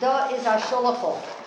Da is our shulafot.